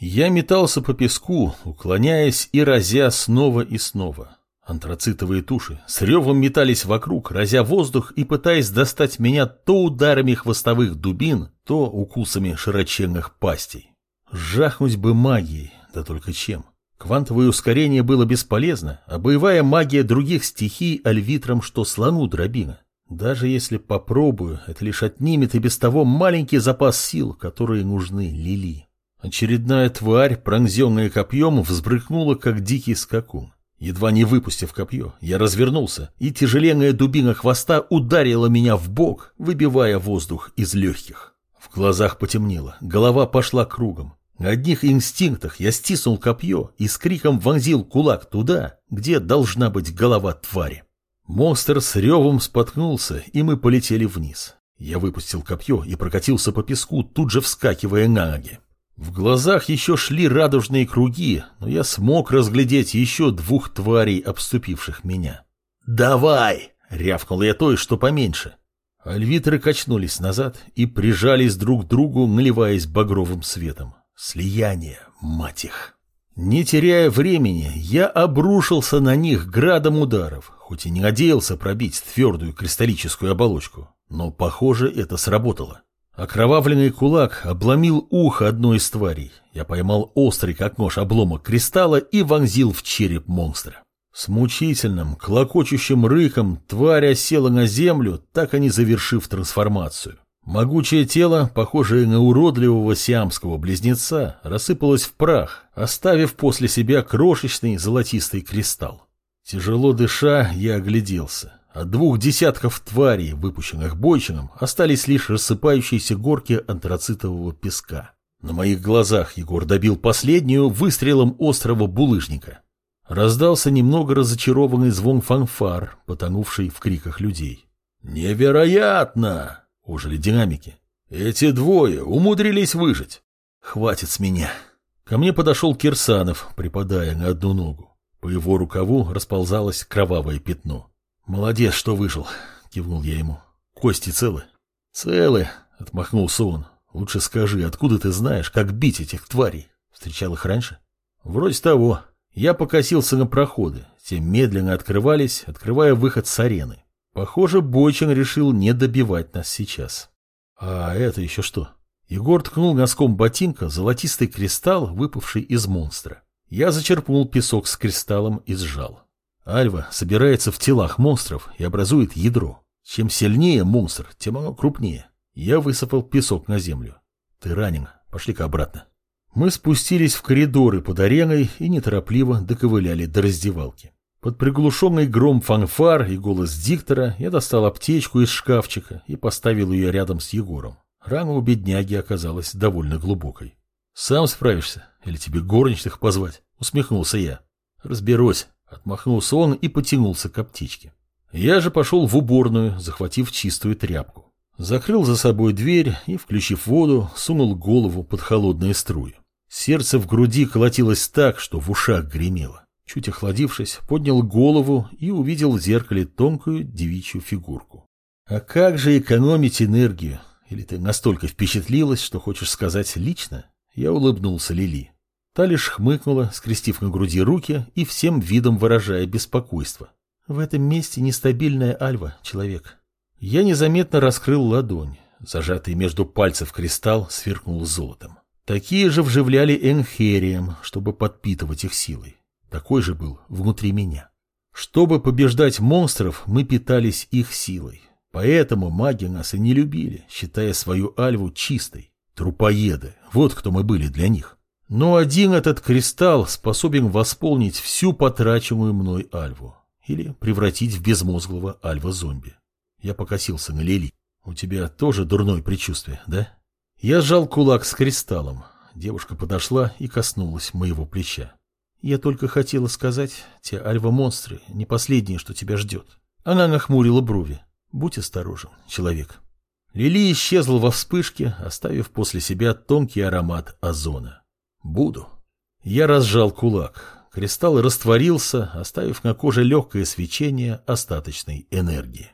Я метался по песку, уклоняясь и разя снова и снова. Антрацитовые туши с ревом метались вокруг, разя воздух и пытаясь достать меня то ударами хвостовых дубин, то укусами широченных пастей. Жахнуть бы магией, да только чем. Квантовое ускорение было бесполезно, а боевая магия других стихий альвитром, что слону дробина. Даже если попробую, это лишь отнимет и без того маленький запас сил, которые нужны Лили. Очередная тварь, пронзенная копьем, взбрыкнула, как дикий скакун. Едва не выпустив копье, я развернулся, и тяжеленная дубина хвоста ударила меня в бок, выбивая воздух из легких. В глазах потемнело, голова пошла кругом. На одних инстинктах я стиснул копье и с криком вонзил кулак туда, где должна быть голова твари. Монстр с ревом споткнулся, и мы полетели вниз. Я выпустил копье и прокатился по песку, тут же вскакивая на ноги. В глазах еще шли радужные круги, но я смог разглядеть еще двух тварей, обступивших меня. «Давай!» — рявкнул я той, что поменьше. Альвитры качнулись назад и прижались друг к другу, наливаясь багровым светом. Слияние, мать их! Не теряя времени, я обрушился на них градом ударов, хоть и не надеялся пробить твердую кристаллическую оболочку. Но, похоже, это сработало. Окровавленный кулак обломил ухо одной из тварей. Я поймал острый, как нож, обломок кристалла и вонзил в череп монстра. С мучительным, клокочущим рыком тварь осела на землю, так и не завершив трансформацию. Могучее тело, похожее на уродливого сиамского близнеца, рассыпалось в прах, оставив после себя крошечный золотистый кристалл. Тяжело дыша, я огляделся. От двух десятков тварей, выпущенных бойчином, остались лишь рассыпающиеся горки антрацитового песка. На моих глазах Егор добил последнюю выстрелом острого булыжника. Раздался немного разочарованный звон фанфар, потонувший в криках людей. «Невероятно!» Ожили динамики. Эти двое умудрились выжить. Хватит с меня. Ко мне подошел Кирсанов, припадая на одну ногу. По его рукаву расползалось кровавое пятно. «Молодец, что выжил», — кивнул я ему. «Кости целы?» «Целы», — отмахнулся он. «Лучше скажи, откуда ты знаешь, как бить этих тварей? Встречал их раньше?» «Вроде того. Я покосился на проходы. Те медленно открывались, открывая выход с арены. Похоже, Бойчин решил не добивать нас сейчас. А это еще что? Егор ткнул носком ботинка золотистый кристалл, выпавший из монстра. Я зачерпнул песок с кристаллом и сжал. Альва собирается в телах монстров и образует ядро. Чем сильнее монстр, тем оно крупнее. Я высыпал песок на землю. Ты ранен, пошли-ка обратно. Мы спустились в коридоры под ареной и неторопливо доковыляли до раздевалки. Под приглушенный гром фанфар и голос диктора я достал аптечку из шкафчика и поставил ее рядом с Егором. Рана у бедняги оказалась довольно глубокой. «Сам справишься? Или тебе горничных позвать?» — усмехнулся я. «Разберусь», — отмахнулся он и потянулся к аптечке. Я же пошел в уборную, захватив чистую тряпку. Закрыл за собой дверь и, включив воду, сунул голову под холодные струи. Сердце в груди колотилось так, что в ушах гремело. Чуть охладившись, поднял голову и увидел в зеркале тонкую девичью фигурку. А как же экономить энергию? Или ты настолько впечатлилась, что хочешь сказать лично? Я улыбнулся Лили. Та лишь хмыкнула, скрестив на груди руки и всем видом выражая беспокойство. В этом месте нестабильная альва, человек. Я незаметно раскрыл ладонь. Зажатый между пальцев кристалл сверкнул золотом. Такие же вживляли энхерием, чтобы подпитывать их силой. Такой же был внутри меня. Чтобы побеждать монстров, мы питались их силой. Поэтому маги нас и не любили, считая свою альву чистой. Трупоеды, вот кто мы были для них. Но один этот кристалл способен восполнить всю потраченную мной альву. Или превратить в безмозглого альва-зомби. Я покосился на Лили. У тебя тоже дурное предчувствие, да? Я сжал кулак с кристаллом. Девушка подошла и коснулась моего плеча. Я только хотела сказать, те альва-монстры не последние, что тебя ждет. Она нахмурила брови. Будь осторожен, человек. Лили исчезла во вспышке, оставив после себя тонкий аромат озона. Буду. Я разжал кулак. Кристалл растворился, оставив на коже легкое свечение остаточной энергии.